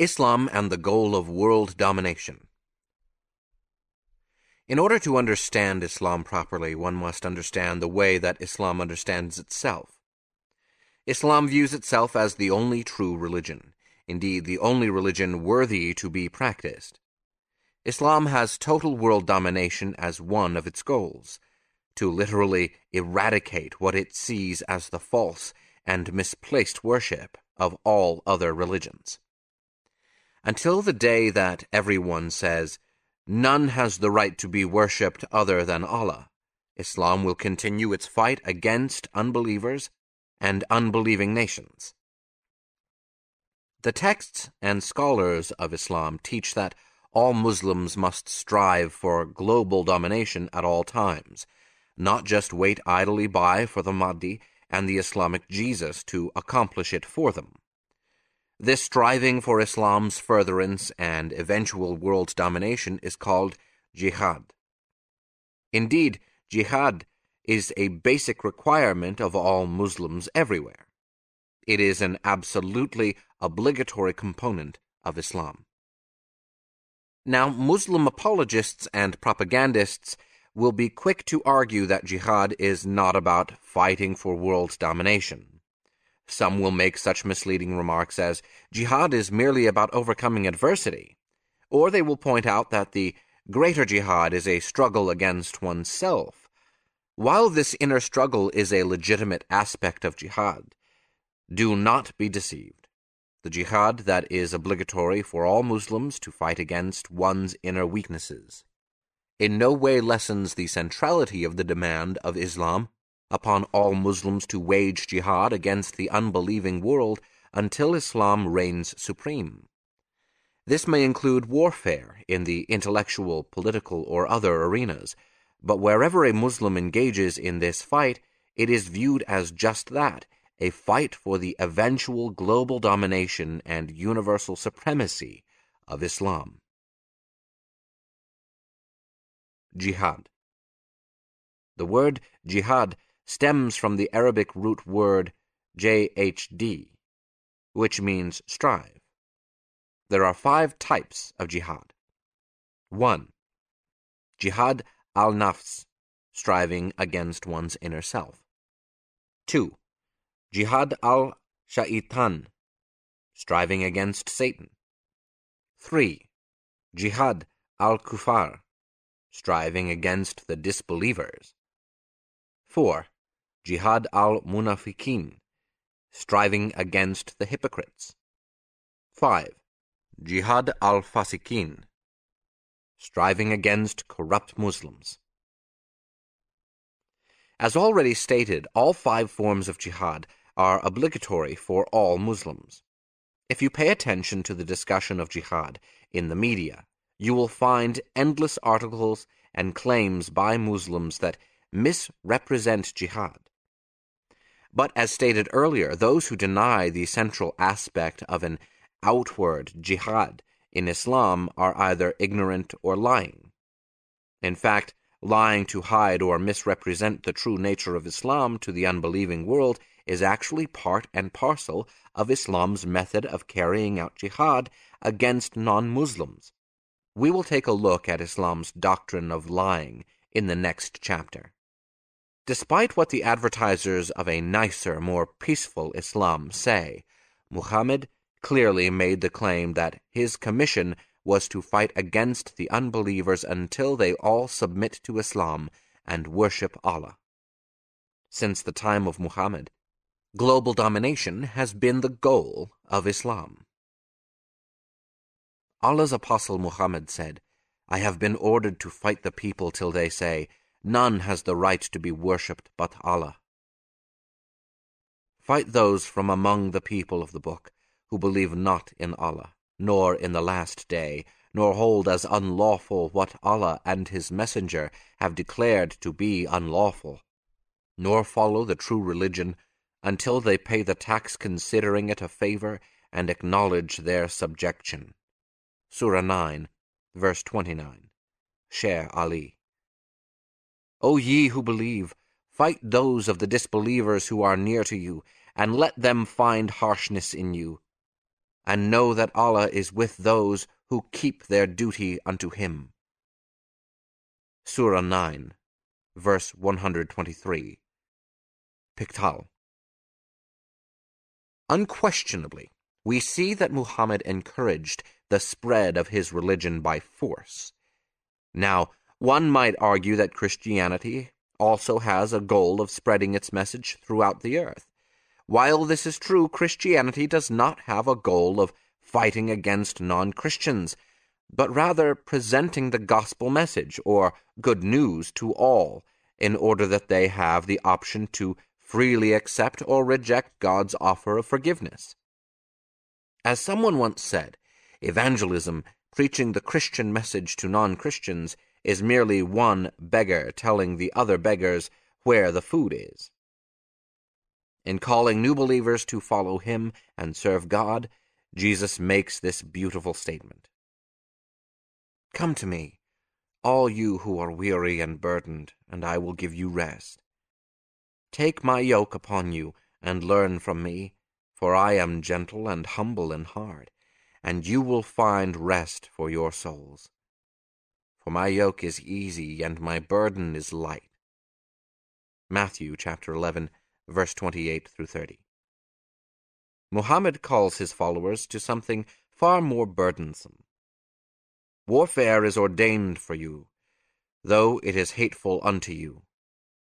Islam and the Goal of World Domination In order to understand Islam properly, one must understand the way that Islam understands itself. Islam views itself as the only true religion, indeed the only religion worthy to be practiced. Islam has total world domination as one of its goals, to literally eradicate what it sees as the false and misplaced worship of all other religions until the day that everyone says, None has the right to be worshipped other than Allah. Islam will continue its fight against unbelievers and unbelieving nations. The texts and scholars of Islam teach that all Muslims must strive for global domination at all times, not just wait idly by for the Mahdi and the Islamic Jesus to accomplish it for them. This striving for Islam's furtherance and eventual world domination is called jihad. Indeed, jihad is a basic requirement of all Muslims everywhere. It is an absolutely obligatory component of Islam. Now, Muslim apologists and propagandists will be quick to argue that jihad is not about fighting for world domination. Some will make such misleading remarks as, jihad is merely about overcoming adversity. Or they will point out that the greater jihad is a struggle against oneself. While this inner struggle is a legitimate aspect of jihad, do not be deceived. The jihad that is obligatory for all Muslims to fight against one's inner weaknesses in no way lessens the centrality of the demand of Islam upon all Muslims to wage jihad against the unbelieving world until Islam reigns supreme. This may include warfare in the intellectual, political, or other arenas, but wherever a Muslim engages in this fight, it is viewed as just that a fight for the eventual global domination and universal supremacy of Islam. Jihad. The word jihad stems from the Arabic root word jhd, which means strive. There are five types of jihad. 1. Jihad al nafs, striving against one's inner self. 2. Jihad al shaitan, striving against Satan. 3. Jihad al kufar, striving against the disbelievers. 4. Jihad al Munafiqin, striving against the hypocrites. 5. Jihad al Fasikin, striving against corrupt Muslims. As already stated, all five forms of jihad are obligatory for all Muslims. If you pay attention to the discussion of jihad in the media, you will find endless articles and claims by Muslims that misrepresent jihad. But as stated earlier, those who deny the central aspect of an outward jihad in Islam are either ignorant or lying. In fact, lying to hide or misrepresent the true nature of Islam to the unbelieving world is actually part and parcel of Islam's method of carrying out jihad against non Muslims. We will take a look at Islam's doctrine of lying in the next chapter. Despite what the advertisers of a nicer, more peaceful Islam say, Muhammad clearly made the claim that his commission was to fight against the unbelievers until they all submit to Islam and worship Allah. Since the time of Muhammad, global domination has been the goal of Islam. Allah's Apostle Muhammad said, I have been ordered to fight the people till they say, None has the right to be worshipped but Allah. Fight those from among the people of the book who believe not in Allah, nor in the last day, nor hold as unlawful what Allah and His Messenger have declared to be unlawful, nor follow the true religion until they pay the tax considering it a favor and acknowledge their subjection. Surah 9, verse 29. Sher Ali. O ye who believe, fight those of the disbelievers who are near to you, and let them find harshness in you. and know that Allah is with those who keep their duty unto Him. Surah 9, verse 123. Pickthall. Unquestionably, we see that Muhammad encouraged the spread of his religion by force. Now, one might argue that Christianity also has a goal of spreading its message throughout the earth. While this is true, Christianity does not have a goal of fighting against non Christians, but rather presenting the gospel message, or good news, to all, in order that they have the option to freely accept or reject God's offer of forgiveness. As someone once said, evangelism, preaching the Christian message to non Christians, is merely one beggar telling the other beggars where the food is. In calling new believers to follow him and serve God, Jesus makes this beautiful statement Come to me, all you who are weary and burdened, and I will give you rest. Take my yoke upon you, and learn from me, for I am gentle and humble in heart, and you will find rest for your souls. For my yoke is easy, and my burden is light. Matthew chapter 11, verse 28 through 30. Muhammad calls his followers to something far more burdensome. Warfare is ordained for you, though it is hateful unto you.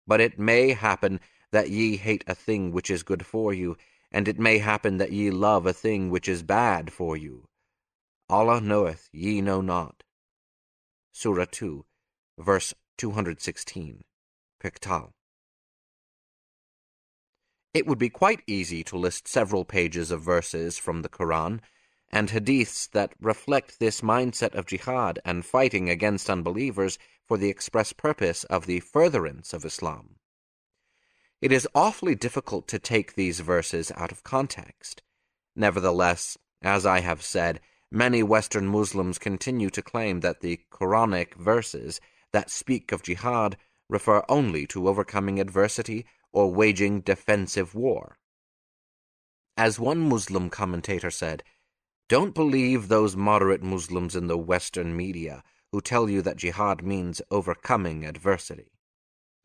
But it may happen that ye hate a thing which is good for you, and it may happen that ye love a thing which is bad for you. Allah knoweth, ye know not. Surah 2, verse 216. Pickthall. It would be quite easy to list several pages of verses from the Quran and hadiths that reflect this mindset of jihad and fighting against unbelievers for the express purpose of the furtherance of Islam. It is awfully difficult to take these verses out of context. Nevertheless, as I have said, many Western Muslims continue to claim that the Quranic verses that speak of jihad refer only to overcoming adversity or waging defensive war. As one Muslim commentator said, don't believe those moderate Muslims in the Western media who tell you that jihad means overcoming adversity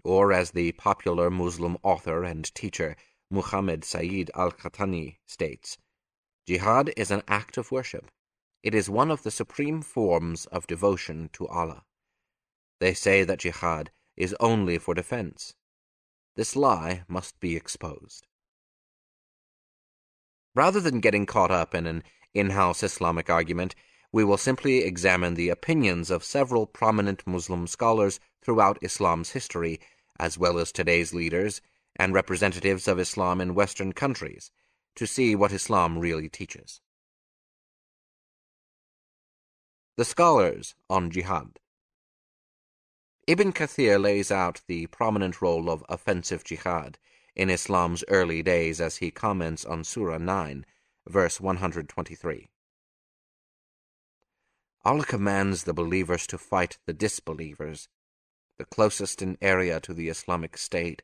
or as the popular Muslim author and teacher Muhammad Sayyid al-Qahtani states, Jihad is an act of worship. It is one of the supreme forms of devotion to Allah. They say that jihad is only for defense. This lie must be exposed. Rather than getting caught up in an in-house Islamic argument, we will simply examine the opinions of several prominent Muslim scholars throughout Islam's history, as well as today's leaders and representatives of Islam in Western countries, to see what Islam really teaches. The Scholars on Jihad Ibn Kathir lays out the prominent role of offensive jihad in Islam's early days as he comments on Surah 9, verse 123. Allah commands the believers to fight the disbelievers, the closest in area to the Islamic State,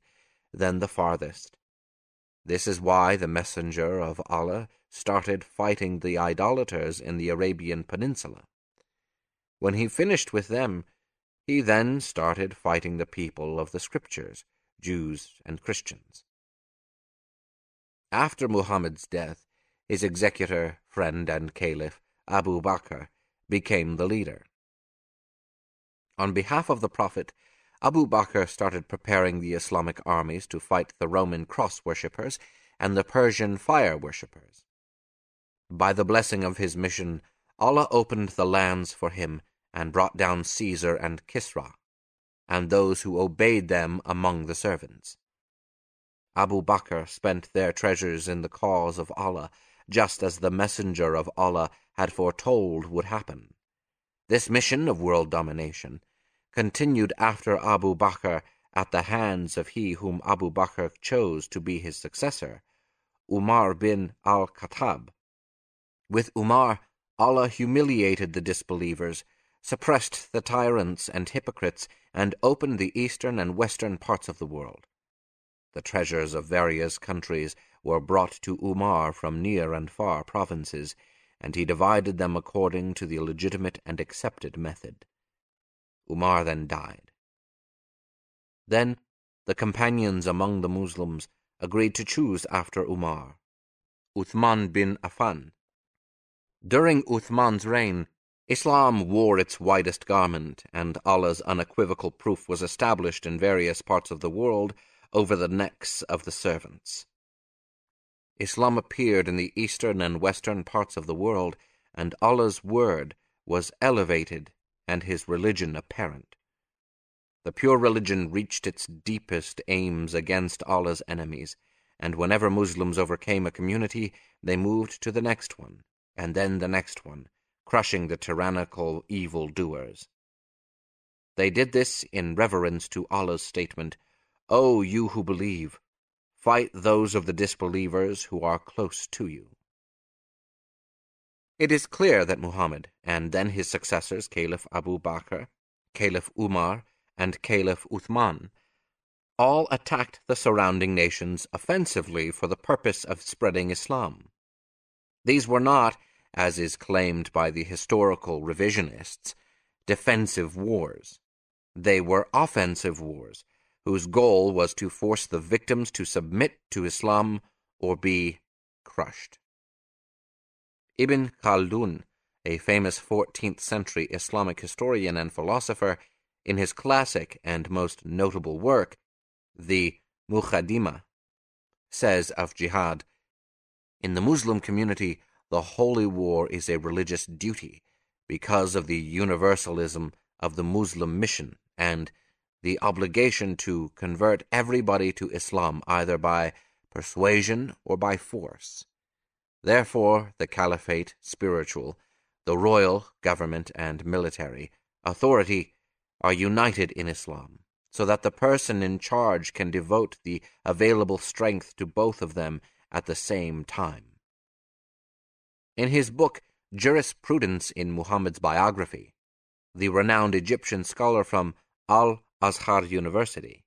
then the farthest. This is why the Messenger of Allah started fighting the idolaters in the Arabian Peninsula. When he finished with them, he then started fighting the people of the Scriptures, Jews and Christians. After Muhammad's death, his executor, friend, and caliph, Abu Bakr, became the leader. On behalf of the Prophet, Abu Bakr started preparing the Islamic armies to fight the Roman cross worshippers and the Persian fire worshippers. By the blessing of his mission, Allah opened the lands for him and brought down Caesar and Kisra, and those who obeyed them among the servants. Abu Bakr spent their treasures in the cause of Allah just as the messenger of Allah had foretold would happen. This mission of world domination continued after Abu Bakr at the hands of he whom Abu Bakr chose to be his successor, Umar bin al-Khattab. With Umar, Allah humiliated the disbelievers, suppressed the tyrants and hypocrites, and opened the eastern and western parts of the world. The treasures of various countries were brought to Umar from near and far provinces, and he divided them according to the legitimate and accepted method. Umar then died. Then the companions among the Muslims agreed to choose after Umar, Uthman bin Affan. During Uthman's reign, Islam wore its widest garment, and Allah's unequivocal proof was established in various parts of the world over the necks of the servants. Islam appeared in the eastern and western parts of the world, and Allah's word was elevated and his religion apparent. The pure religion reached its deepest aims against Allah's enemies, and whenever Muslims overcame a community, they moved to the next one, and then the next one, crushing the tyrannical evil doers. They did this in reverence to Allah's statement, O you who believe, fight those of the disbelievers who are close to you. It is clear that Muhammad, and then his successors, Caliph Abu Bakr, Caliph Umar, and Caliph Uthman, all attacked the surrounding nations offensively for the purpose of spreading Islam. These were not, as is claimed by the historical revisionists, defensive wars. They were offensive wars, whose goal was to force the victims to submit to Islam or be crushed. Ibn Khaldun, a famous 14th century Islamic historian and philosopher, in his classic and most notable work, the Muqaddimah, says of jihad In the Muslim community, the holy war is a religious duty because of the universalism of the Muslim mission and the obligation to convert everybody to Islam either by persuasion or by force. Therefore, the caliphate, spiritual, the royal, government, and military authority are united in Islam, so that the person in charge can devote the available strength to both of them at the same time. In his book, Jurisprudence in Muhammad's Biography, the renowned Egyptian scholar from Al Azhar University,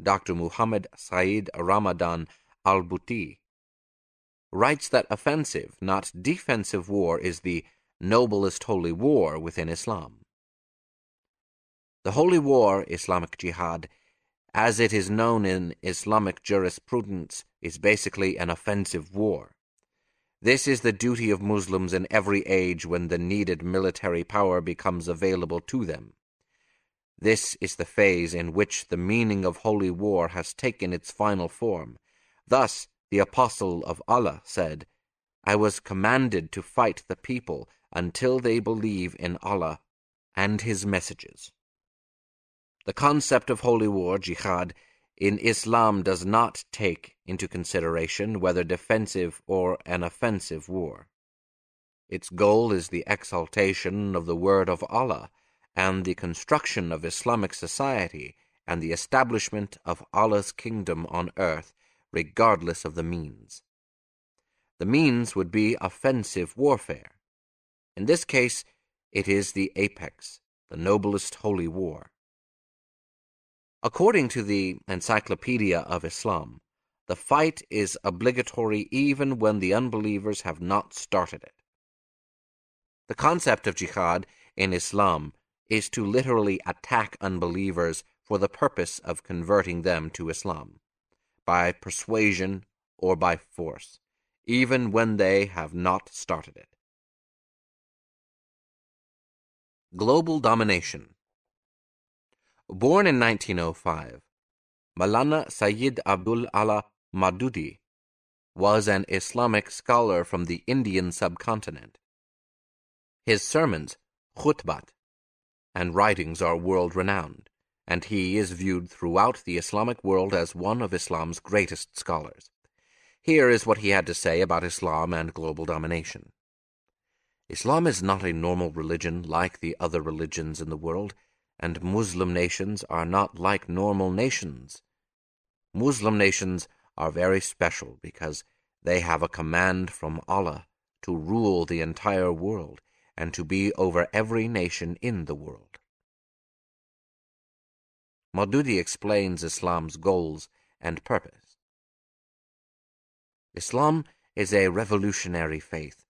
Dr. Muhammad Said Ramadan al Buti, writes that offensive, not defensive war is the noblest holy war within Islam. The holy war, Islamic jihad, as it is known in Islamic jurisprudence, is basically an offensive war. This is the duty of Muslims in every age when the needed military power becomes available to them. This is the phase in which the meaning of holy war has taken its final form. Thus, the apostle of Allah said, I was commanded to fight the people until they believe in Allah and His messages. The concept of holy war, jihad, in Islam does not take into consideration whether defensive or an offensive war. Its goal is the exaltation of the word of Allah and the construction of Islamic society and the establishment of Allah's kingdom on earth, regardless of the means. The means would be offensive warfare. In this case, it is the apex, the noblest holy war. According to the Encyclopedia of Islam, the fight is obligatory even when the unbelievers have not started it. The concept of jihad in Islam is to literally attack unbelievers for the purpose of converting them to Islam, by persuasion or by force, even when they have not started it. Global Domination Born in 1905, Maulana Sayyid Abdul Allah Maududi was an Islamic scholar from the Indian subcontinent. His sermons, khutbat, and writings are world renowned, and he is viewed throughout the Islamic world as one of Islam's greatest scholars. Here is what he had to say about Islam and global domination. Islam is not a normal religion like the other religions in the world, and Muslim nations are not like normal nations. Muslim nations are very special because they have a command from Allah to rule the entire world and to be over every nation in the world. Maududi explains Islam's goals and purpose. Islam is a revolutionary faith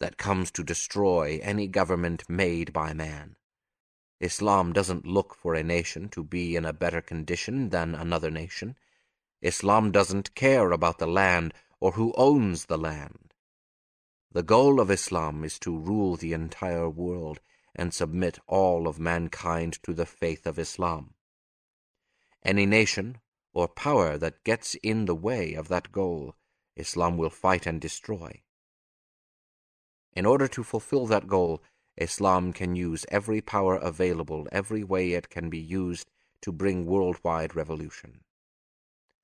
that comes to destroy any government made by man. Islam doesn't look for a nation to be in a better condition than another nation. Islam doesn't care about the land or who owns the land. The goal of Islam is to rule the entire world and submit all of mankind to the faith of Islam. Any nation or power that gets in the way of that goal, Islam will fight and destroy. In order to fulfill that goal, Islam can use every power available, every way it can be used to bring worldwide revolution.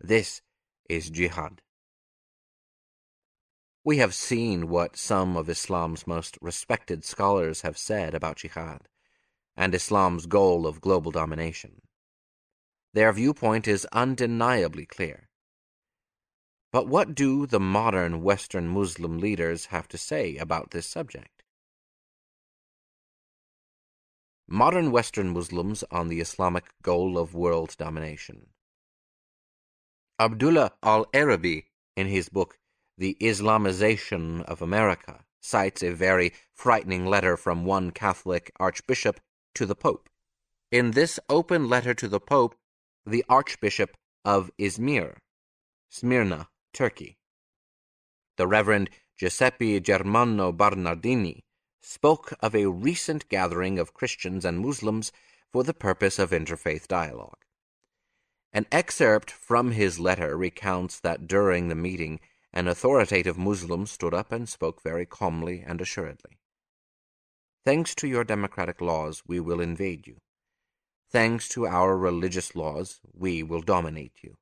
This is jihad. We have seen what some of Islam's most respected scholars have said about jihad and Islam's goal of global domination. Their viewpoint is undeniably clear. But what do the modern Western Muslim leaders have to say about this subject? Modern Western Muslims on the Islamic goal of world domination. Abdullah al Araby, in his book The Islamization of America, cites a very frightening letter from one Catholic archbishop to the Pope. In this open letter to the Pope, the Archbishop of Izmir, Smyrna, Turkey, the Reverend Giuseppe Germano Bernardini, spoke of a recent gathering of Christians and Muslims for the purpose of interfaith dialogue. An excerpt from his letter recounts that during the meeting, an authoritative Muslim stood up and spoke very calmly and assuredly. Thanks to your democratic laws, we will invade you. Thanks to our religious laws, we will dominate you.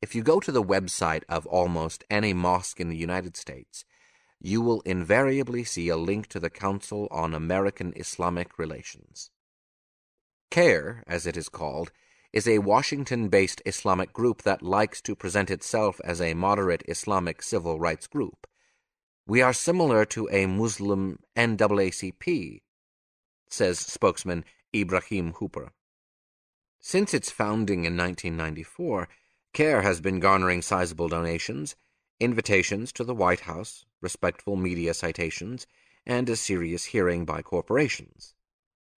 If you go to the website of almost any mosque in the United States, you will invariably see a link to the Council on American Islamic Relations. CAIR, as it is called, is a Washington based Islamic group that likes to present itself as a moderate Islamic civil rights group. We are similar to a Muslim NAACP, says spokesman Ibrahim Hooper. Since its founding in 1994, CAIR has been garnering sizable donations invitations to the White House, respectful media citations, and a serious hearing by corporations.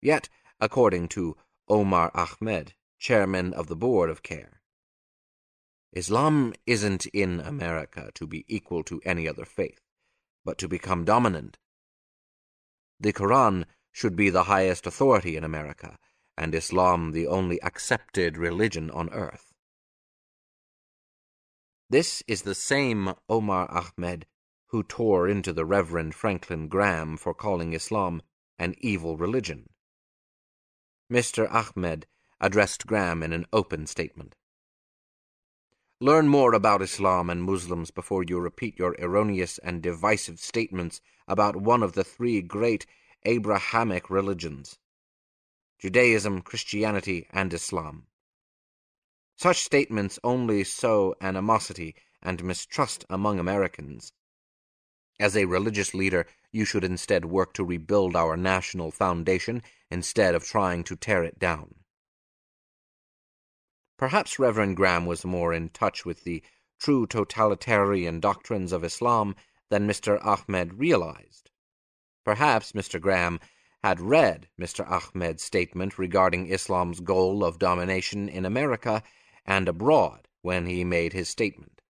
Yet, according to Omar Ahmed, chairman of the board of CAIR, Islam isn't in America to be equal to any other faith, but to become dominant. The Quran should be the highest authority in America, and Islam the only accepted religion on earth. This is the same Omar Ahmed who tore into the Reverend Franklin Graham for calling Islam an evil religion. Mr. Ahmed addressed Graham in an open statement. Learn more about Islam and Muslims before you repeat your erroneous and divisive statements about one of the three great Abrahamic religions Judaism, Christianity, and Islam. Such statements only sow animosity and mistrust among Americans. As a religious leader, you should instead work to rebuild our national foundation instead of trying to tear it down. Perhaps Reverend Graham was more in touch with the true totalitarian doctrines of Islam than Mr. Ahmed realized. Perhaps Mr. Graham had read Mr. Ahmed's statement regarding Islam's goal of domination in America and abroad when he made his statement.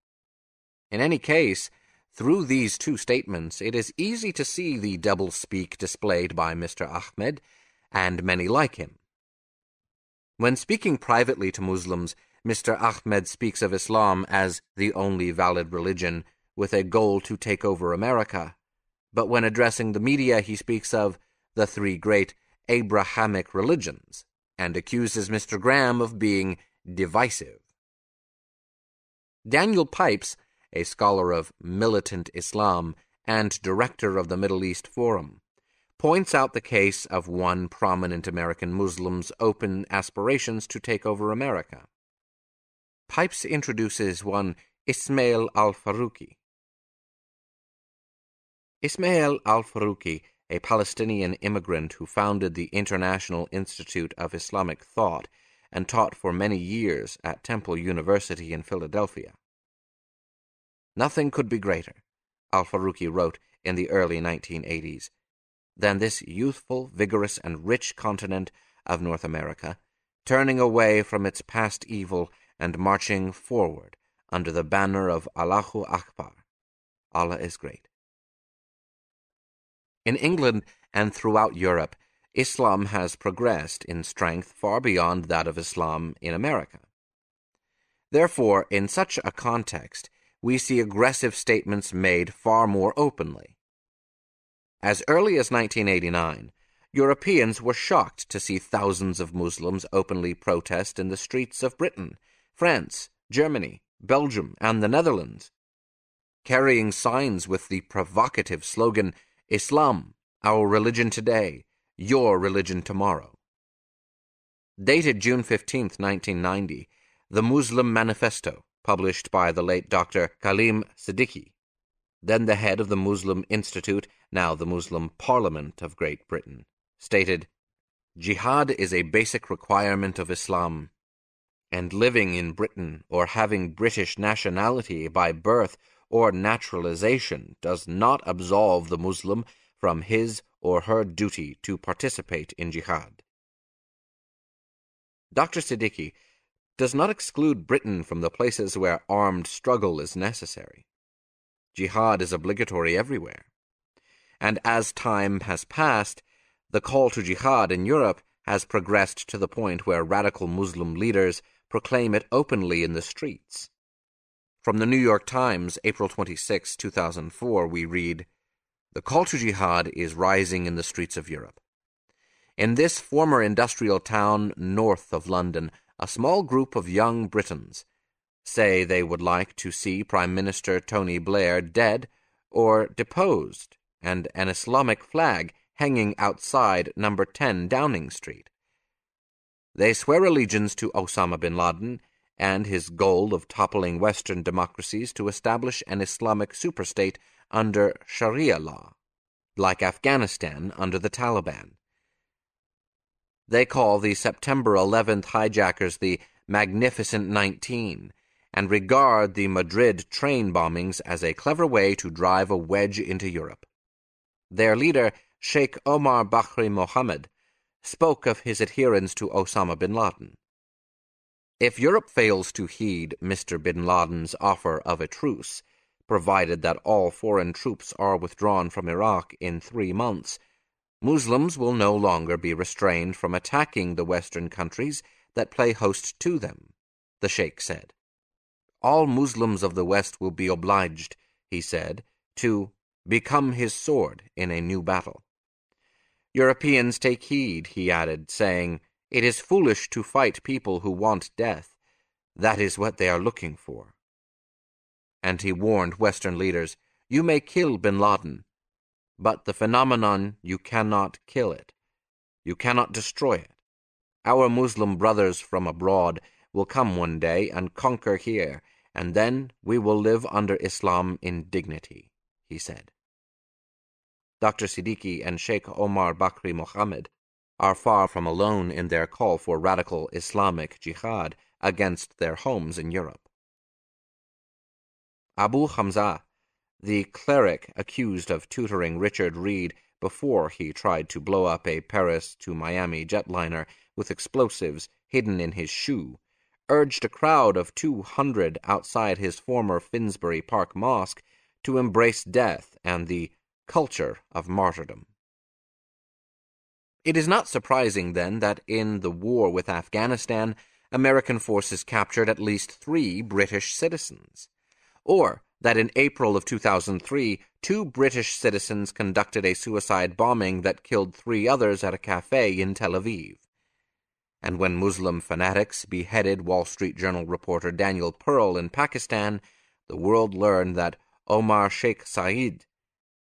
In any case, through these two statements, it is easy to see the doublespeak displayed by Mr. Ahmed and many like him. When speaking privately to Muslims, Mr. Ahmed speaks of Islam as the only valid religion with a goal to take over America, but when addressing the media, he speaks of the three great Abrahamic religions and accuses Mr. Graham of being divisive. Daniel Pipes, a scholar of militant Islam and director of the Middle East Forum, points out the case of one prominent American Muslim's open aspirations to take over America. Pipes introduces one Ismail al Faruqi. Ismail al Faruqi, a Palestinian immigrant who founded the International Institute of Islamic Thought and taught for many years at Temple University in Philadelphia. Nothing could be greater. al Faruqi wrote in the early 1980s, than this youthful, vigorous, and rich continent of North America, turning away from its past evil and marching forward under the banner of Allahu Akbar. Allah is great. In England and throughout Europe, Islam has progressed in strength far beyond that of Islam in America. Therefore, in such a context, we see aggressive statements made far more openly. As early as 1989, Europeans were shocked to see thousands of Muslims openly protest in the streets of Britain, France, Germany, Belgium, and the Netherlands, carrying signs with the provocative slogan, Islam, our religion today, your Religion Tomorrow. Dated June 15, 1990, the Muslim Manifesto, published by the late Dr. Kalim Siddiqui, then the head of the Muslim Institute, now the Muslim Parliament of Great Britain, stated, Jihad is a basic requirement of Islam, and living in Britain or having British nationality by birth or naturalization does not absolve the Muslim from his or her duty to participate in jihad. Dr. Siddiqui does not exclude Britain from the places where armed struggle is necessary. Jihad is obligatory everywhere. And as time has passed, the call to jihad in Europe has progressed to the point where radical Muslim leaders proclaim it openly in the streets. From the New York Times, April 26, 2004, we read, the call to jihad is rising in the streets of Europe. In this former industrial town north of London, a small group of young Britons say they would like to see Prime Minister Tony Blair dead or deposed and an Islamic flag hanging outside number 10 Downing Street. They swear allegiance to Osama bin Laden and his goal of toppling Western democracies to establish an Islamic superstate under Sharia law, like Afghanistan under the Taliban. They call the September 11th hijackers the Magnificent 19 and regard the Madrid train bombings as a clever way to drive a wedge into Europe. Their leader, Sheikh Omar Bakri Mohammed, spoke of his adherence to Osama bin Laden. If Europe fails to heed Mr. bin Laden's offer of a truce, provided that all foreign troops are withdrawn from Iraq in three months, Muslims will no longer be restrained from attacking the Western countries that play host to them, the Sheikh said. All Muslims of the West will be obliged, he said, to become his sword in a new battle. Europeans take heed, he added, saying, It is foolish to fight people who want death. That is what they are looking for and he warned Western leaders, You may kill bin Laden, but the phenomenon, you cannot kill it. You cannot destroy it. Our Muslim brothers from abroad will come one day and conquer here, and then we will live under Islam in dignity, he said. Dr. Siddiqui and Sheikh Omar Bakri Mohammed are far from alone in their call for radical Islamic jihad against their homes in Europe. Abu Hamza, the cleric accused of tutoring Richard Reid before he tried to blow up a Paris to Miami jetliner with explosives hidden in his shoe, urged a crowd of two hundred outside his former Finsbury Park mosque to embrace death and the culture of martyrdom. It is not surprising, then, that in the war with Afghanistan, American forces captured at least three British citizens or that in April of 2003, two British citizens conducted a suicide bombing that killed three others at a cafe in Tel Aviv. And when Muslim fanatics beheaded Wall Street Journal reporter Daniel Pearl in Pakistan, the world learned that Omar Sheikh Said,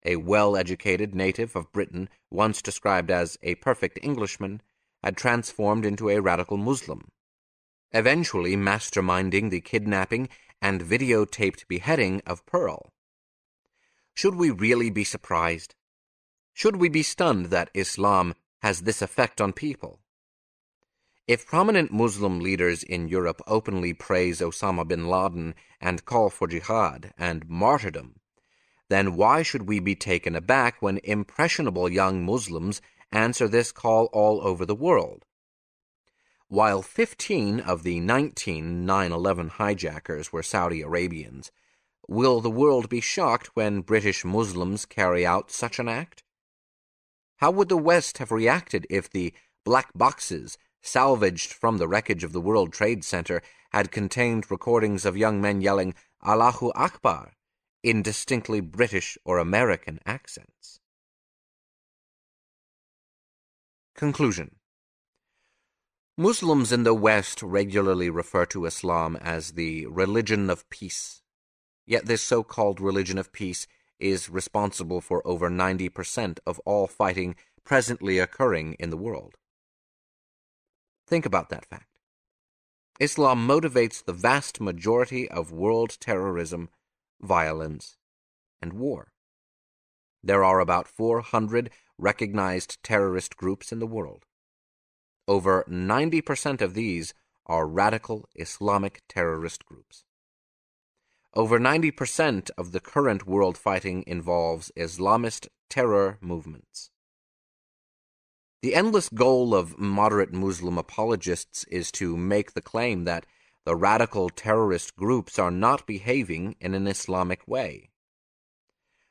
a well educated native of Britain, once described as a perfect Englishman, had transformed into a radical Muslim, eventually masterminding the kidnapping and videotaped beheading of Pearl. Should we really be surprised? Should we be stunned that Islam has this effect on people? If prominent Muslim leaders in Europe openly praise Osama bin Laden and call for jihad and martyrdom, then why should we be taken aback when impressionable young Muslims answer this call all over the world? While 15 of the 19 9 11 hijackers were Saudi Arabians, will the world be shocked when British Muslims carry out such an act? How would the West have reacted if the black boxes salvaged from the wreckage of the World Trade Center had contained recordings of young men yelling Allahu Akbar in distinctly British or American accents? Conclusion Muslims in the West regularly refer to Islam as the religion of peace. Yet this so-called religion of peace is responsible for over 90% of all fighting presently occurring in the world. Think about that fact. Islam motivates the vast majority of world terrorism, violence, and war. There are about 400 recognized terrorist groups in the world. Over 90% of these are radical Islamic terrorist groups. Over 90% of the current world fighting involves Islamist terror movements. The endless goal of moderate Muslim apologists is to make the claim that the radical terrorist groups are not behaving in an Islamic way.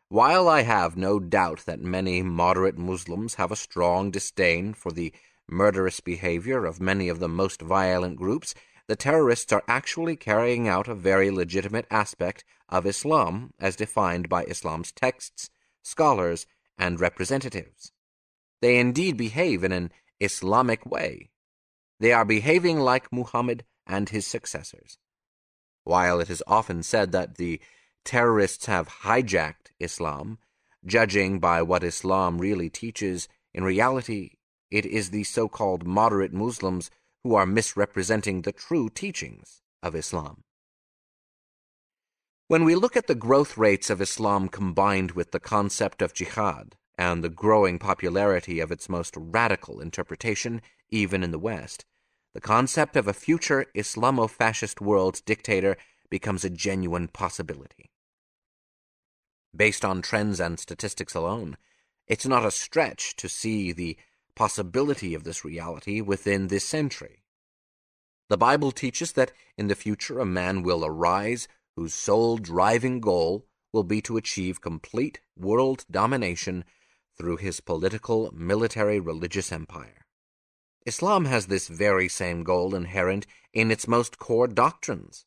While I have no doubt that many moderate Muslims have a strong disdain for the murderous behavior of many of the most violent groups, the terrorists are actually carrying out a very legitimate aspect of Islam as defined by Islam's texts, scholars, and representatives. They indeed behave in an Islamic way. They are behaving like Muhammad and his successors. While it is often said that the terrorists have hijacked Islam, judging by what Islam really teaches, in reality it is the so-called moderate Muslims who are misrepresenting the true teachings of Islam. When we look at the growth rates of Islam combined with the concept of jihad and the growing popularity of its most radical interpretation, even in the West, the concept of a future Islamo-fascist world dictator becomes a genuine possibility. Based on trends and statistics alone, it's not a stretch to see the possibility of this reality within this century. The Bible teaches that in the future a man will arise whose sole driving goal will be to achieve complete world domination through his political, military, religious empire. Islam has this very same goal inherent in its most core doctrines.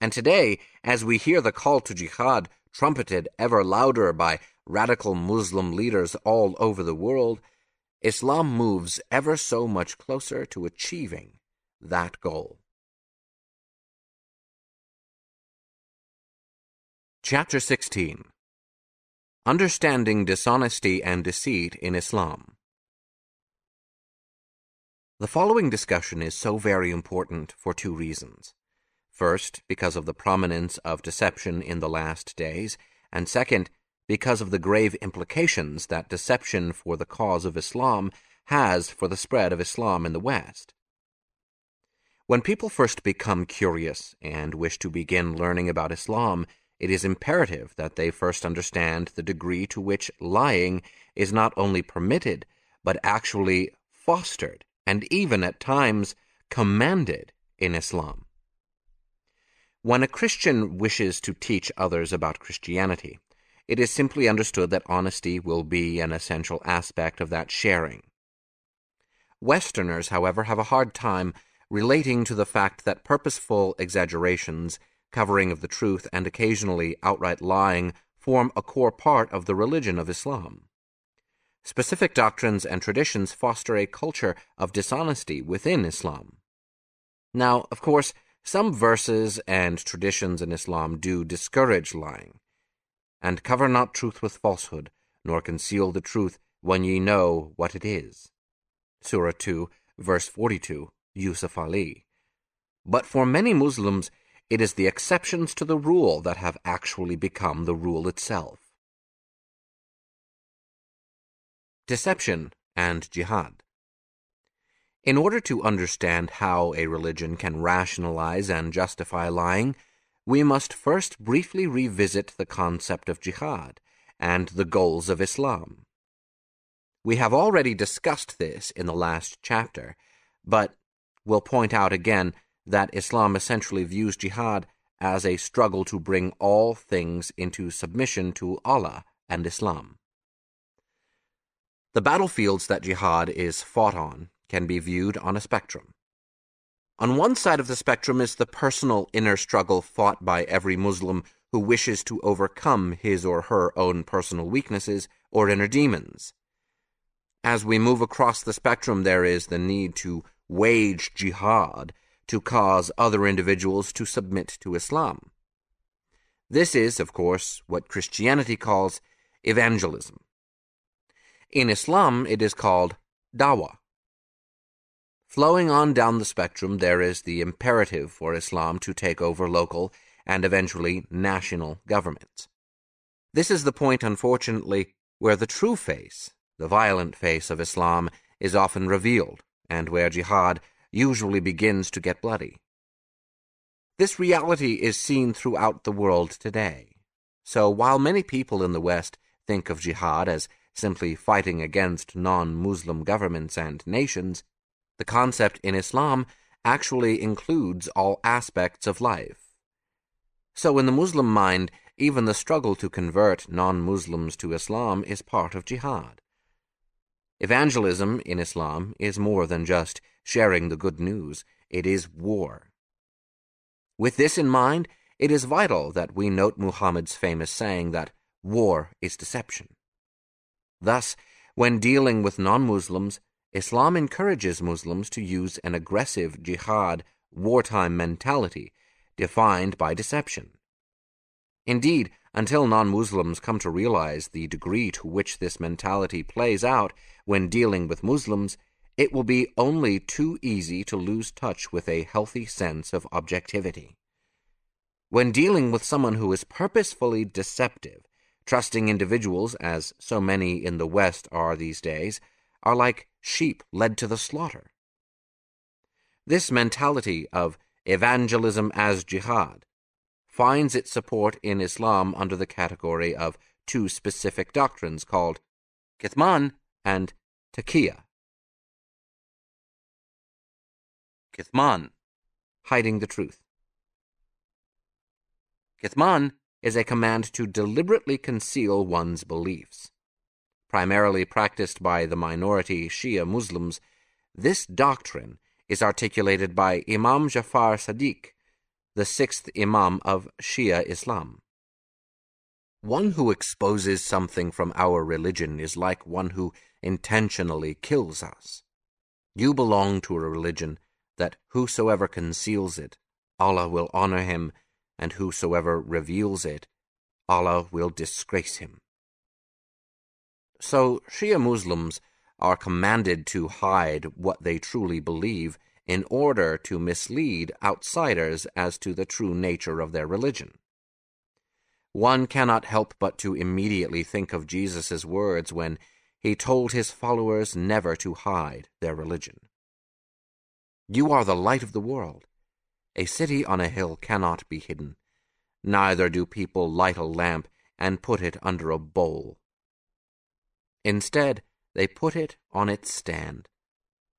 And today, as we hear the call to jihad trumpeted ever louder by radical Muslim leaders all over the world, Islam moves ever so much closer to achieving that goal. Chapter 16 Understanding Dishonesty and Deceit in Islam The following discussion is so very important for two reasons. First, because of the prominence of deception in the last days, and second, because of the grave implications that deception for the cause of Islam has for the spread of Islam in the West. When people first become curious and wish to begin learning about Islam, it is imperative that they first understand the degree to which lying is not only permitted, but actually fostered and even at times commanded in Islam. When a Christian wishes to teach others about Christianity, it is simply understood that honesty will be an essential aspect of that sharing. Westerners, however, have a hard time relating to the fact that purposeful exaggerations, covering of the truth, and occasionally outright lying form a core part of the religion of Islam. Specific doctrines and traditions foster a culture of dishonesty within Islam. Now, of course, some verses and traditions in Islam do discourage lying, and cover not truth with falsehood, nor conceal the truth when ye know what it is. Surah 2, verse 42, Yusuf Ali. But for many Muslims, it is the exceptions to the rule that have actually become the rule itself. Deception and Jihad. In order to understand how a religion can rationalize and justify lying, we must first briefly revisit the concept of jihad and the goals of Islam. We have already discussed this in the last chapter, but will point out again that Islam essentially views jihad as a struggle to bring all things into submission to Allah and Islam. The battlefields that jihad is fought on can be viewed on a spectrum. On one side of the spectrum is the personal inner struggle fought by every Muslim who wishes to overcome his or her own personal weaknesses or inner demons. As we move across the spectrum, there is the need to wage jihad to cause other individuals to submit to Islam. This is, of course, what Christianity calls evangelism. In Islam, it is called dawah. Flowing on down the spectrum, there is the imperative for Islam to take over local and eventually national governments. This is the point, unfortunately, where the true face, the violent face of Islam, is often revealed, and where jihad usually begins to get bloody. This reality is seen throughout the world today. So while many people in the West think of jihad as simply fighting against non-Muslim governments and nations, the concept in Islam actually includes all aspects of life. So in the Muslim mind, even the struggle to convert non-Muslims to Islam is part of jihad. Evangelism in Islam is more than just sharing the good news, it is war. With this in mind, it is vital that we note Muhammad's famous saying that war is deception. Thus, when dealing with non-Muslims, Islam encourages Muslims to use an aggressive jihad wartime mentality defined by deception. Indeed, until non-Muslims come to realize the degree to which this mentality plays out when dealing with Muslims, it will be only too easy to lose touch with a healthy sense of objectivity. When dealing with someone who is purposefully deceptive, trusting individuals, as so many in the West are these days, are like sheep led to the slaughter. This mentality of evangelism as jihad finds its support in Islam under the category of two specific doctrines called Kitman and Taqiyya. Kitman, hiding the truth. Kitman is a command to deliberately conceal one's beliefs. Primarily practiced by the minority Shia Muslims, this doctrine is articulated by Imam Jafar Sadiq, the sixth Imam of Shia Islam. One who exposes something from our religion is like one who intentionally kills us. You belong to a religion that whosoever conceals it, Allah will honor him, and whosoever reveals it, Allah will disgrace him. So Shia Muslims are commanded to hide what they truly believe in order to mislead outsiders as to the true nature of their religion. One cannot help but to immediately think of Jesus' words when he told his followers never to hide their religion. You are the light of the world. A city on a hill cannot be hidden. Neither do people light a lamp and put it under a bowl. Instead, they put it on its stand,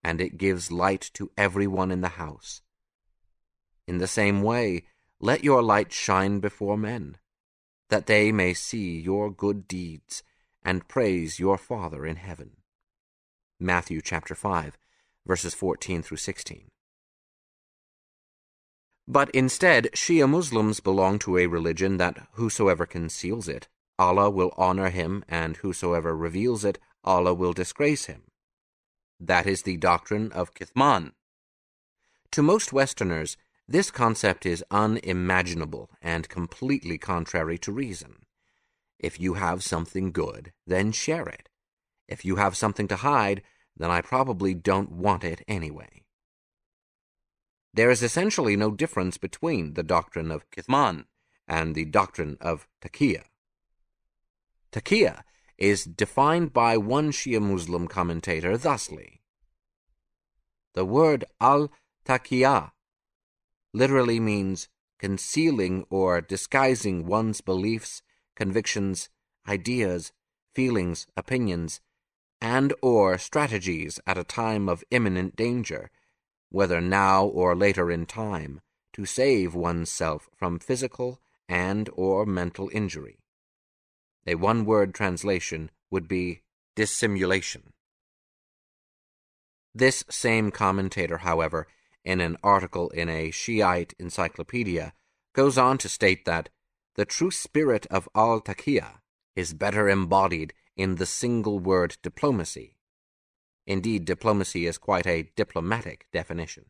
and it gives light to everyone in the house. In the same way, let your light shine before men, that they may see your good deeds and praise your Father in heaven. Matthew chapter 5, verses 14 through 16. But instead, Shia Muslims belong to a religion that whosoever conceals it, Allah will honor him, and whosoever reveals it, Allah will disgrace him. That is the doctrine of Kitman. To most Westerners, this concept is unimaginable and completely contrary to reason. If you have something good, then share it. If you have something to hide, then I probably don't want it anyway. There is essentially no difference between the doctrine of Kitman and the doctrine of Taqiyya. Taqiyya is defined by one Shia Muslim commentator thusly. The word al-Taqiyya literally means concealing or disguising one's beliefs, convictions, ideas, feelings, opinions, and or strategies at a time of imminent danger, whether now or later in time, to save oneself from physical and or mental injury. A one-word translation would be dissimulation. This same commentator, however, in an article in a Shiite encyclopedia, goes on to state that the true spirit of al taqiyya is better embodied in the single word diplomacy. Indeed, diplomacy is quite a diplomatic definition.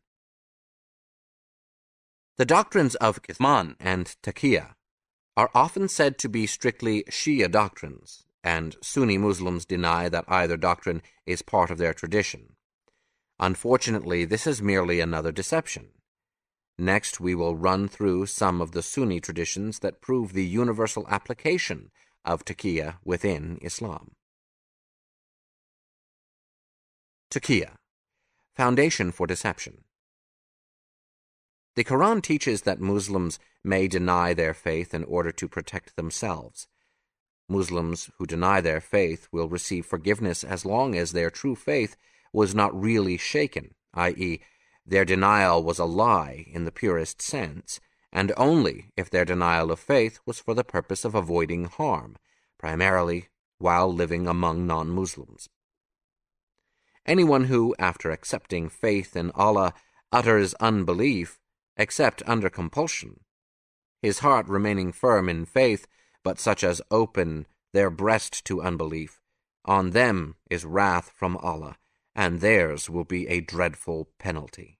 The doctrines of Kitman and Taqiyya are often said to be strictly Shia doctrines, and Sunni Muslims deny that either doctrine is part of their tradition. Unfortunately, this is merely another deception. Next, we will run through some of the Sunni traditions that prove the universal application of taqiyya within Islam. Taqiyya, Foundation for Deception. The Quran teaches that Muslims may deny their faith in order to protect themselves. Muslims who deny their faith will receive forgiveness as long as their true faith was not really shaken, i.e., their denial was a lie in the purest sense, and only if their denial of faith was for the purpose of avoiding harm, primarily while living among non Muslims. Anyone who, after accepting faith in Allah, utters unbelief, except under compulsion, his heart remaining firm in faith, but such as open their breast to unbelief, on them is wrath from Allah, and theirs will be a dreadful penalty.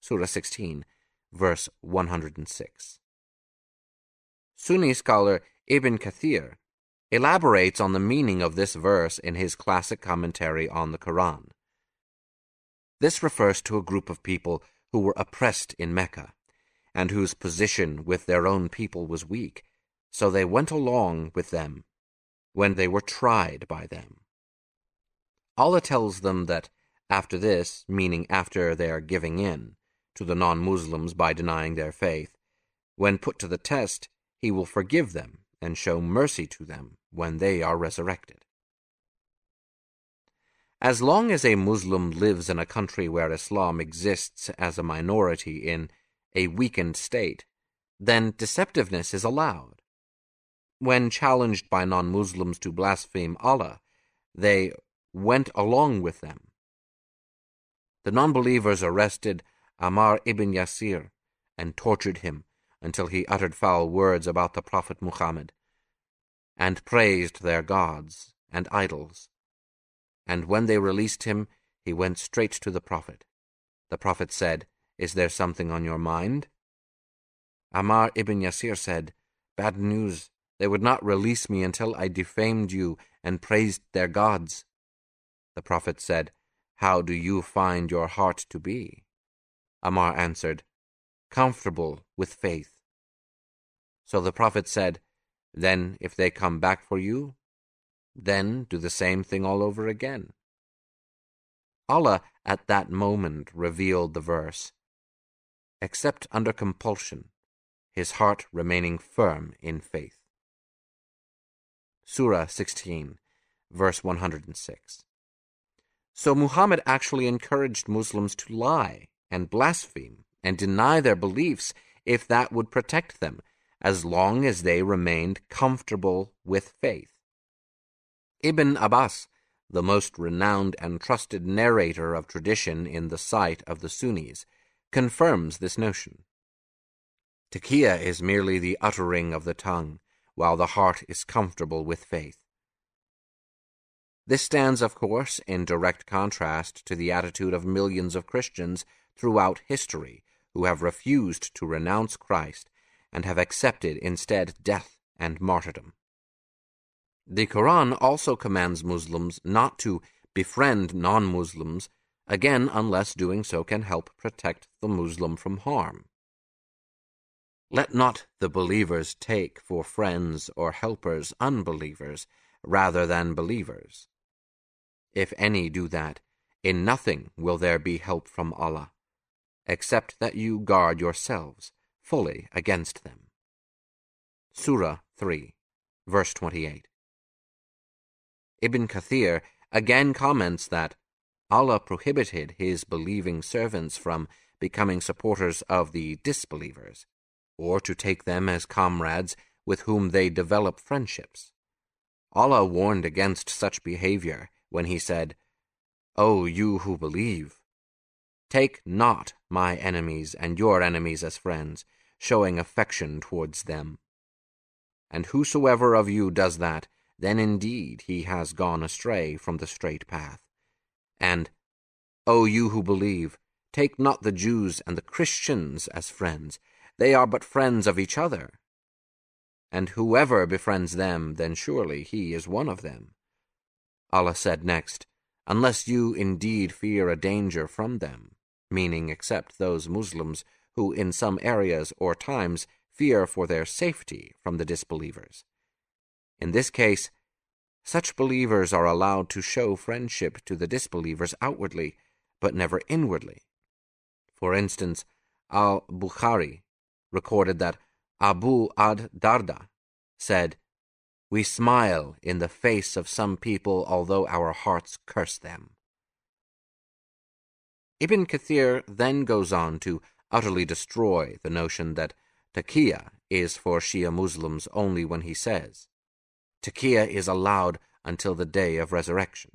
Surah 16, verse 106. Sunni scholar Ibn Kathir elaborates on the meaning of this verse in his classic commentary on the Quran. This refers to a group of people who were oppressed in Mecca, and whose position with their own people was weak, so they went along with them when they were tried by them. Allah tells them that after this, meaning after their giving in to the non Muslims by denying their faith, when put to the test, He will forgive them and show mercy to them when they are resurrected. As long as a Muslim lives in a country where Islam exists as a minority in a weakened state, then deceptiveness is allowed. When challenged by non Muslims to blaspheme Allah, they went along with them. The non-believers arrested Ammar ibn Yasir and tortured him until he uttered foul words about the Prophet Muhammad, and praised their gods and idols. And when they released him, he went straight to the Prophet. The Prophet said, Is there something on your mind? Ammar ibn Yasir said, Bad news. They would not release me until I defamed you and praised their gods. The Prophet said, How do you find your heart to be? Ammar answered, Comfortable with faith. So the Prophet said, Then if they come back for you, then do the same thing all over again. Allah at that moment revealed the verse, Except under compulsion, his heart remaining firm in faith. Surah 16, verse 106. So Muhammad actually encouraged Muslims to lie and blaspheme and deny their beliefs if that would protect them, as long as they remained comfortable with faith. Ibn Abbas, the most renowned and trusted narrator of tradition in the sight of the Sunnis, confirms this notion. Taqiyya is merely the uttering of the tongue, while the heart is comfortable with faith. This stands, of course, in direct contrast to the attitude of millions of Christians throughout history who have refused to renounce Christ and have accepted instead death and martyrdom. The Quran also commands Muslims not to befriend non Muslims, again, unless doing so can help protect the Muslim from harm. Let not the believers take for friends or helpers unbelievers rather than believers. If any do that, in nothing will there be help from Allah, except that you guard yourselves, fully against them. Surah 3, verse 28. Ibn Kathir again comments that Allah prohibited his believing servants from becoming supporters of the disbelievers, or to take them as comrades with whom they develop friendships. Allah warned against such behavior when he said, O you who believe, take not my enemies and your enemies as friends, showing affection towards them. And whosoever of you does that, then indeed he has gone astray from the straight path. And, O you who believe, take not the Jews and the Christians as friends, they are but friends of each other. And whoever befriends them, then surely he is one of them. Allah said next, Unless you indeed fear a danger from them, meaning except those Muslims who in some areas or times fear for their safety from the disbelievers. In this case, such believers are allowed to show friendship to the disbelievers outwardly, but never inwardly. For instance, Al Bukhari recorded that Abu ad Darda said, We smile in the face of some people, although our hearts curse them. Ibn Kathir then goes on to utterly destroy the notion that taqiyya is for Shia Muslims only when he says, Taqiyya is allowed until the day of resurrection.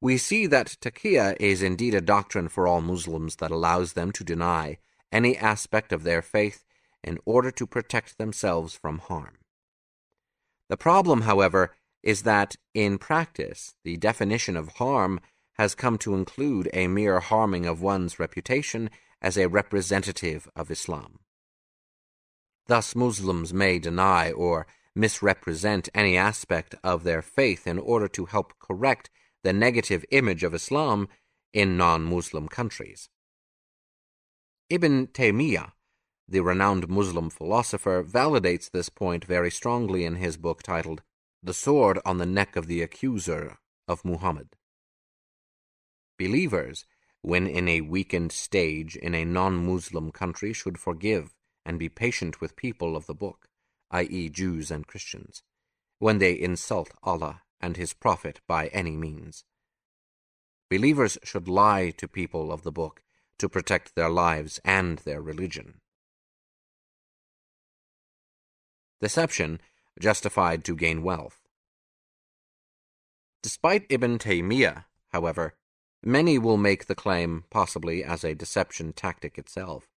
We see that taqiyya is indeed a doctrine for all Muslims that allows them to deny any aspect of their faith in order to protect themselves from harm. The problem, however, is that in practice the definition of harm has come to include a mere harming of one's reputation as a representative of Islam. Thus, Muslims may deny or misrepresent any aspect of their faith in order to help correct the negative image of Islam in non Muslim countries. Ibn Taymiyyah, the renowned Muslim philosopher, validates this point very strongly in his book titled The Sword on the Neck of the Accuser of Muhammad. Believers, when in a weakened stage in a non Muslim country, should forgive and be patient with people of the book i.e., Jews and Christians, when they insult Allah and His Prophet by any means. Believers should lie to people of the book to protect their lives and their religion. Deception justified to gain wealth. Despite Ibn Taymiyyah, however, many will make the claim, possibly as a deception tactic itself,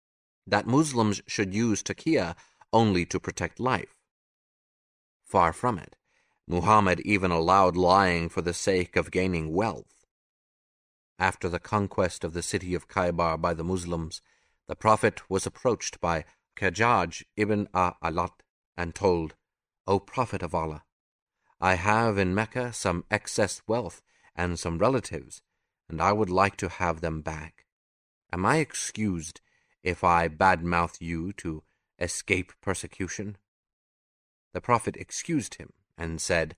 that Muslims should use taqiyya only to protect life. Far from it. Muhammad even allowed lying for the sake of gaining wealth. After the conquest of the city of Khaybar by the Muslims, the Prophet was approached by Hajaj ibn A'alat and told, O Prophet of Allah, I have in Mecca some excess wealth and some relatives, and I would like to have them back. Am I excused if I badmouth you to escape persecution? The Prophet excused him and said,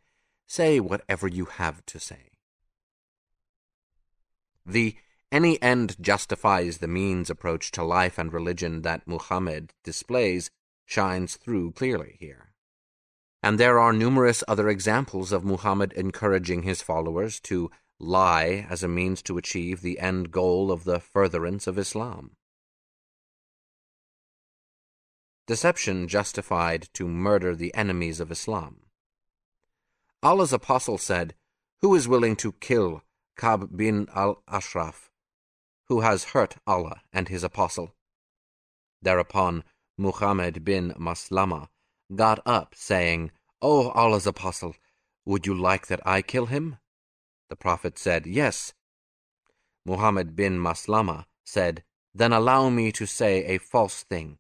Say whatever you have to say. The any end justifies the means approach to life and religion that Muhammad displays shines through clearly here. And there are numerous other examples of Muhammad encouraging his followers to lie as a means to achieve the end goal of the furtherance of Islam. Deception justified to murder the enemies of Islam. Allah's apostle said, Who is willing to kill Kab bin al-Ashraf, who has hurt Allah and his apostle? Thereupon Muhammad bin Maslama got up, saying, O Allah's apostle, would you like that I kill him? The Prophet said, Yes. Muhammad bin Maslama said, Then allow me to say a false thing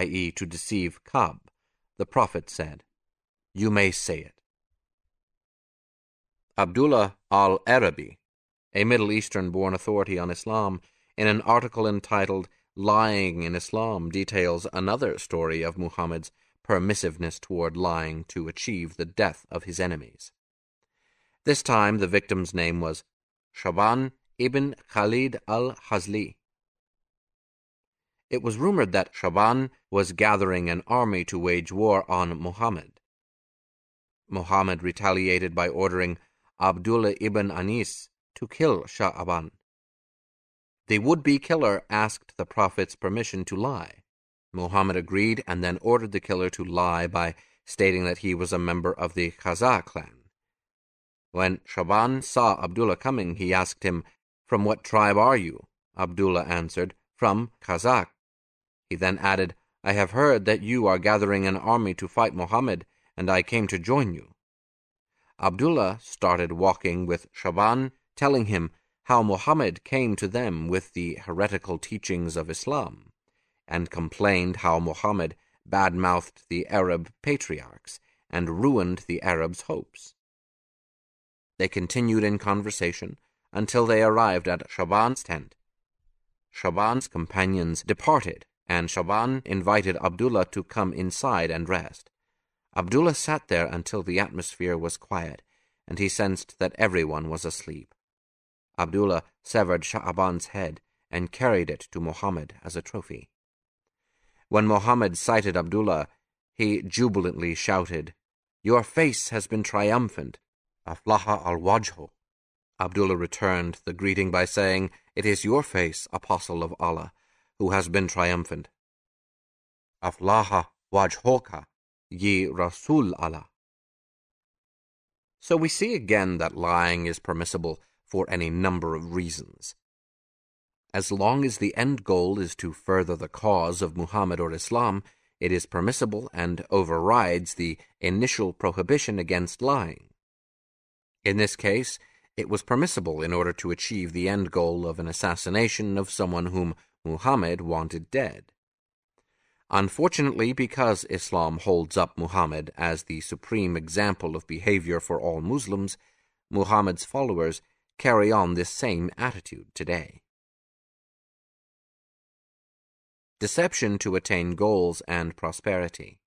i.e., to deceive Kab, the Prophet said, You may say it. Abdullah al Araby, a Middle Eastern born authority on Islam, in an article entitled Lying in Islam, details another story of Muhammad's permissiveness toward lying to achieve the death of his enemies. This time the victim's name was Shaban ibn Khalid al Hazli. It was rumored that Shaban was gathering an army to wage war on Muhammad. Muhammad retaliated by ordering Abdullah ibn Anis to kill Sha'ban. The would-be killer asked the Prophet's permission to lie. Muhammad agreed and then ordered the killer to lie by stating that he was a member of the Khazar clan. When Shaban saw Abdullah coming, he asked him, From what tribe are you? Abdullah answered, From Khazak. He then added, I have heard that you are gathering an army to fight Muhammad, and I came to join you. Abdullah started walking with Shaban, telling him how Muhammad came to them with the heretical teachings of Islam, and complained how Muhammad bad-mouthed the Arab patriarchs and ruined the Arabs' hopes. They continued in conversation until they arrived at Shaban's tent. Shaban's companions departed, and Shaban invited Abdullah to come inside and rest. Abdullah sat there until the atmosphere was quiet, and he sensed that everyone was asleep. Abdullah severed Sha'ban's head and carried it to Muhammad as a trophy. When Muhammad sighted Abdullah, he jubilantly shouted, Your face has been triumphant. Aflaha al-wajhu. Abdullah returned the greeting by saying, It is your face, Apostle of Allah, who has been triumphant. Aflaha wajhoka ye Rasul Allah. So we see again that lying is permissible for any number of reasons. As long as the end goal is to further the cause of Muhammad or Islam, it is permissible and overrides the initial prohibition against lying. In this case, it was permissible in order to achieve the end goal of an assassination of someone whom Muhammad wanted dead. Unfortunately, because Islam holds up Muhammad as the supreme example of behavior for all Muslims, Muhammad's followers carry on this same attitude today. Deception to attain goals and prosperity.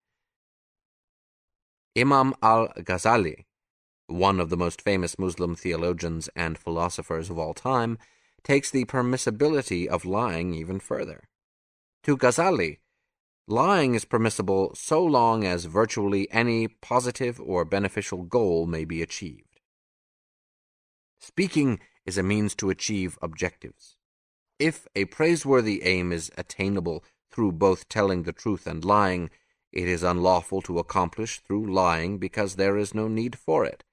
Imam al Ghazali, one of the most famous Muslim theologians and philosophers of all time, takes the permissibility of lying even further. To Ghazali, Lying is permissible so long as virtually any positive or beneficial goal may be achieved. Speaking is a means to achieve objectives. If a praiseworthy aim is attainable through both telling the truth and lying, it is unlawful to accomplish through lying because there is no need for it.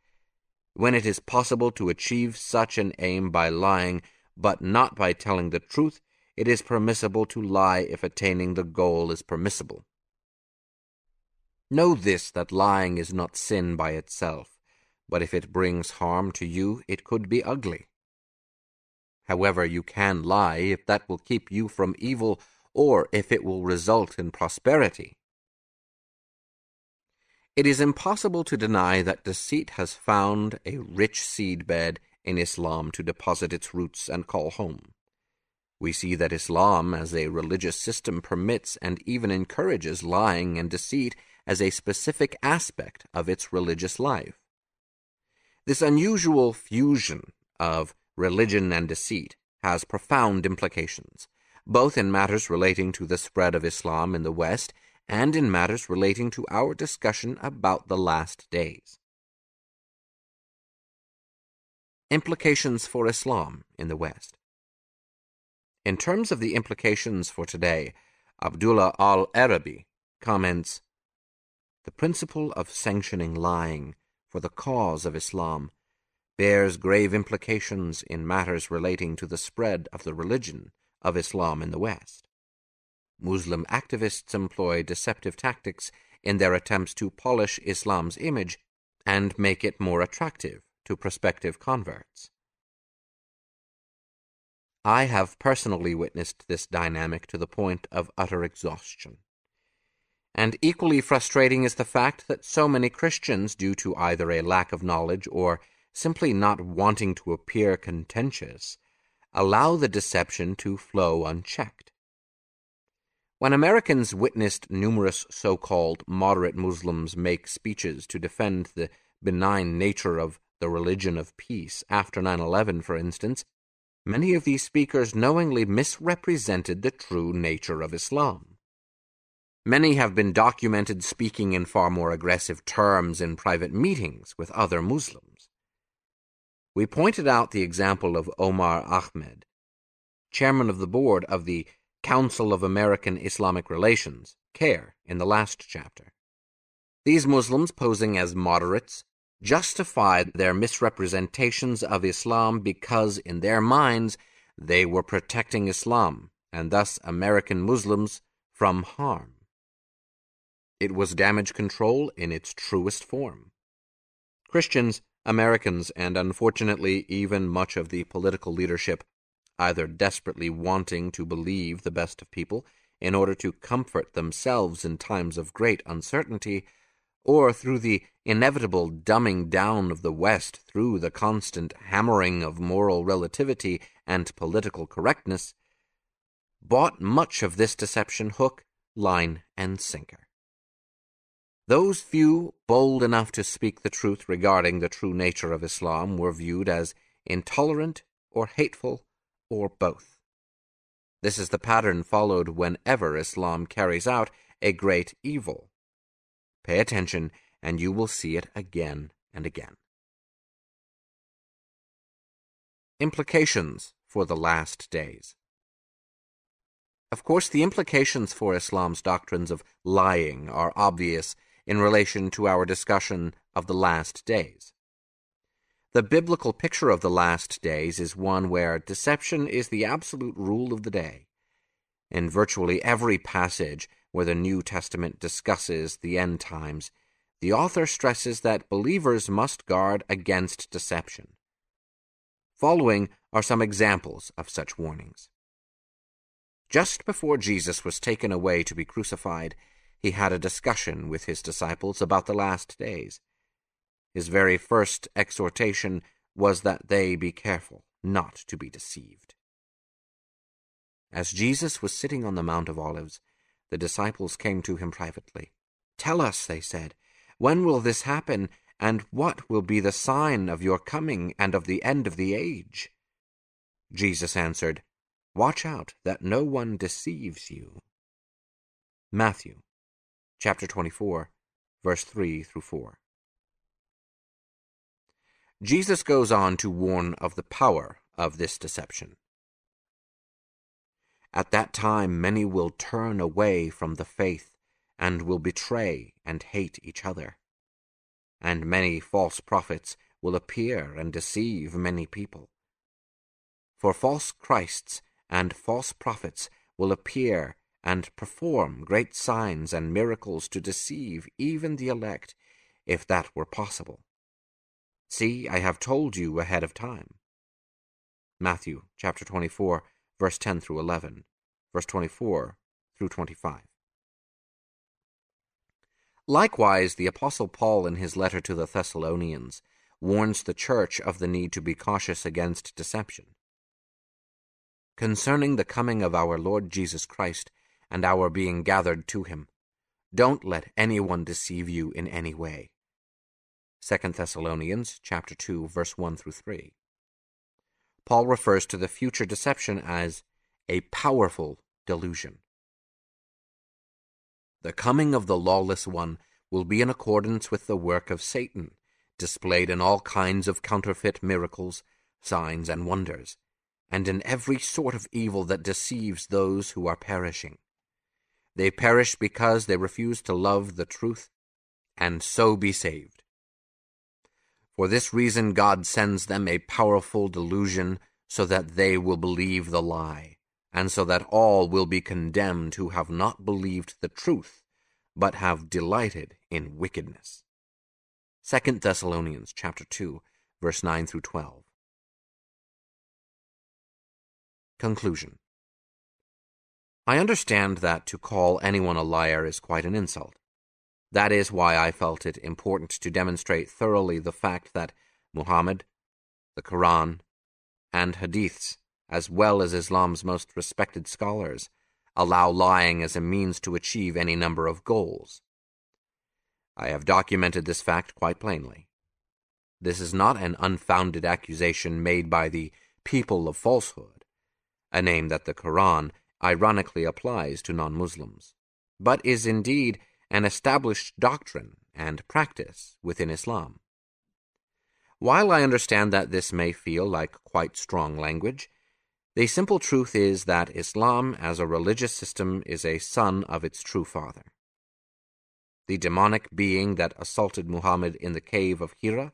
When it is possible to achieve such an aim by lying, but not by telling the truth, it is permissible to lie if attaining the goal is permissible. Know this that lying is not sin by itself, but if it brings harm to you, it could be ugly. However, you can lie if that will keep you from evil or if it will result in prosperity. It is impossible to deny that deceit has found a rich seedbed in Islam to deposit its roots and call home. We see that Islam as a religious system permits and even encourages lying and deceit as a specific aspect of its religious life. This unusual fusion of religion and deceit has profound implications, both in matters relating to the spread of Islam in the West and in matters relating to our discussion about the last days. Implications for Islam in the West. In terms of the implications for today, Abdullah al Araby comments The principle of sanctioning lying for the cause of Islam bears grave implications in matters relating to the spread of the religion of Islam in the West. Muslim activists employ deceptive tactics in their attempts to polish Islam's image and make it more attractive to prospective converts. I have personally witnessed this dynamic to the point of utter exhaustion. And equally frustrating is the fact that so many Christians, due to either a lack of knowledge or simply not wanting to appear contentious, allow the deception to flow unchecked. When Americans witnessed numerous so called moderate Muslims make speeches to defend the benign nature of the religion of peace after 9 11, for instance, many of these speakers knowingly misrepresented the true nature of Islam. Many have been documented speaking in far more aggressive terms in private meetings with other Muslims. We pointed out the example of Omar Ahmad, chairman of the board of the Council of American Islamic Relations, CAIR, in the last chapter. These Muslims, posing as moderates, justified their misrepresentations of Islam because, in their minds, they were protecting Islam and thus American Muslims from harm. It was damage control in its truest form. Christians, Americans, and unfortunately even much of the political leadership, either desperately wanting to believe the best of people in order to comfort themselves in times of great uncertainty, or through the inevitable dumbing down of the West through the constant hammering of moral relativity and political correctness, bought much of this deception hook, line, and sinker. Those few bold enough to speak the truth regarding the true nature of Islam were viewed as intolerant or hateful or both. This is the pattern followed whenever Islam carries out a great evil. Pay attention, and you will see it again and again. Implications for the Last Days Of course, the implications for Islam's doctrines of lying are obvious in relation to our discussion of the last days. The biblical picture of the last days is one where deception is the absolute rule of the day. In virtually every passage where the New Testament discusses the end times, the author stresses that believers must guard against deception. Following are some examples of such warnings. Just before Jesus was taken away to be crucified, he had a discussion with his disciples about the last days. His very first exhortation was that they be careful not to be deceived. As Jesus was sitting on the Mount of Olives, the disciples came to him privately. Tell us, they said, when will this happen, and what will be the sign of your coming and of the end of the age? Jesus answered, Watch out that no one deceives you. Matthew chapter 24, verse 3 through 4. Jesus goes on to warn of the power of this deception. At that time many will turn away from the faith and will betray and hate each other. And many false prophets will appear and deceive many people. For false Christs and false prophets will appear and perform great signs and miracles to deceive even the elect, if that were possible. See, I have told you ahead of time. Matthew chapter 24, verse 10 through 11, verse 24 through 25. Likewise, the Apostle Paul, in his letter to the Thessalonians, warns the church of the need to be cautious against deception. Concerning the coming of our Lord Jesus Christ, and our being gathered to him. Don't let anyone deceive you in any way. 2 Thessalonians chapter 2 verse 1 through 3. Paul refers to the future deception as a powerful delusion. The coming of the lawless one will be in accordance with the work of Satan, displayed in all kinds of counterfeit miracles, signs, and wonders, and in every sort of evil that deceives those who are perishing. They perish because they refuse to love the truth and so be saved. For this reason, God sends them a powerful delusion so that they will believe the lie, and so that all will be condemned who have not believed the truth, but have delighted in wickedness. 2 Thessalonians chapter 2, verse 9 through 12. Conclusion I understand that to call anyone a liar is quite an insult. That is why I felt it important to demonstrate thoroughly the fact that Muhammad, the Quran, and Hadiths, as well as Islam's most respected scholars, allow lying as a means to achieve any number of goals. I have documented this fact quite plainly. This is not an unfounded accusation made by the people of falsehood, a name that the Quran ironically applies to non-Muslims, but is indeed an established doctrine and practice within Islam. While I understand that this may feel like quite strong language, the simple truth is that Islam as a religious system is a son of its true father. The demonic being that assaulted Muhammad in the cave of Hira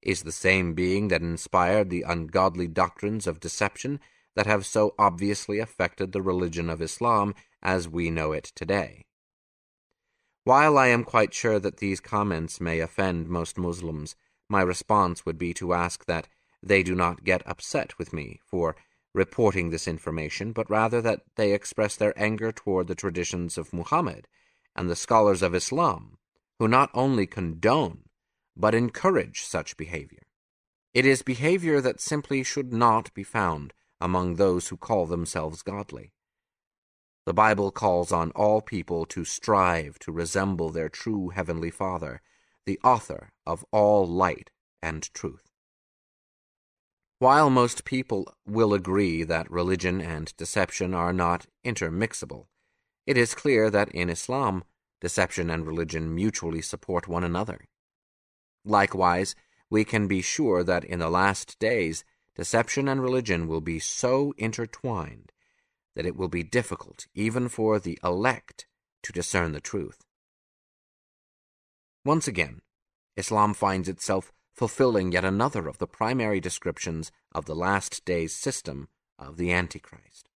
is the same being that inspired the ungodly doctrines of deception that have so obviously affected the religion of Islam as we know it today. While I am quite sure that these comments may offend most Muslims, my response would be to ask that they do not get upset with me for reporting this information, but rather that they express their anger toward the traditions of Muhammad and the scholars of Islam, who not only condone, but encourage such behavior. It is behavior that simply should not be found among those who call themselves godly. The Bible calls on all people to strive to resemble their true Heavenly Father, the author of all light and truth. While most people will agree that religion and deception are not intermixable, it is clear that in Islam, deception and religion mutually support one another. Likewise, we can be sure that in the last days, deception and religion will be so intertwined that it will be difficult even for the elect to discern the truth. Once again, Islam finds itself fulfilling yet another of the primary descriptions of the last days system of the Antichrist.